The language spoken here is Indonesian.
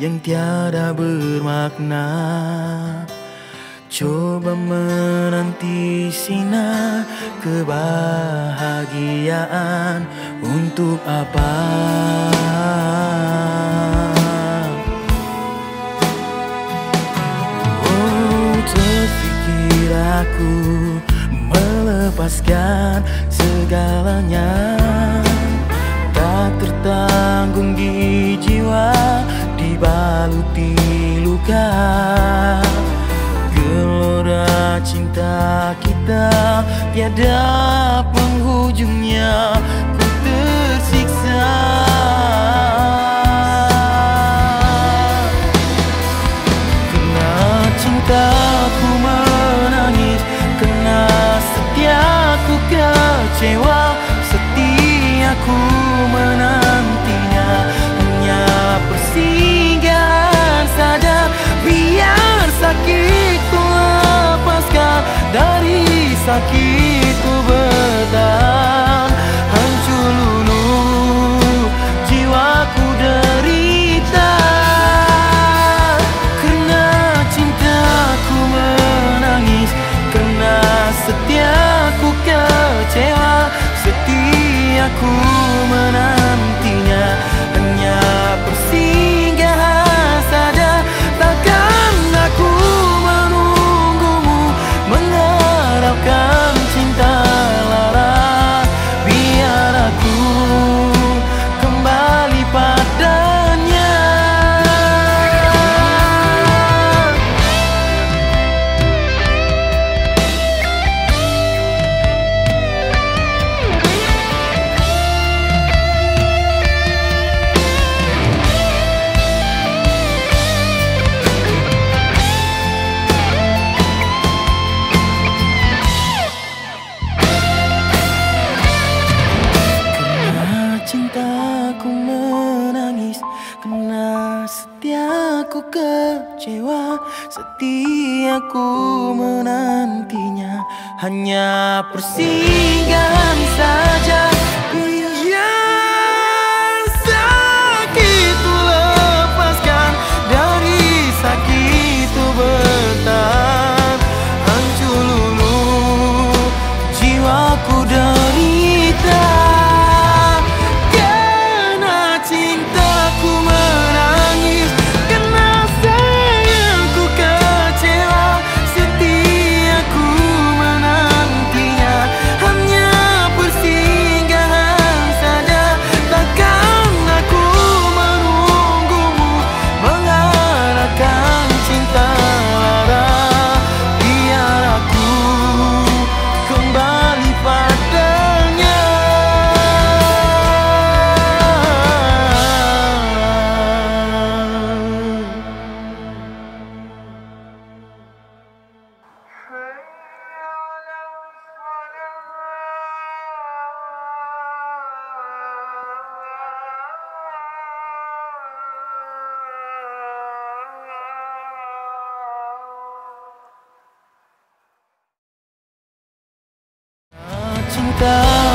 yang tiada bermakna Coba menanti sinar kebahagiaan Untuk apa? Oh, terfikir aku melepaskan segalanya Tak tertanggung di dibaluti luka Gelora cinta kita tiada setiaku kecewa Setiaku menantinya. Hanya persinggahan saja. Biar sakitku lepaskan. Dari sakitku bertahan. Hancur lulu jiwaku derita the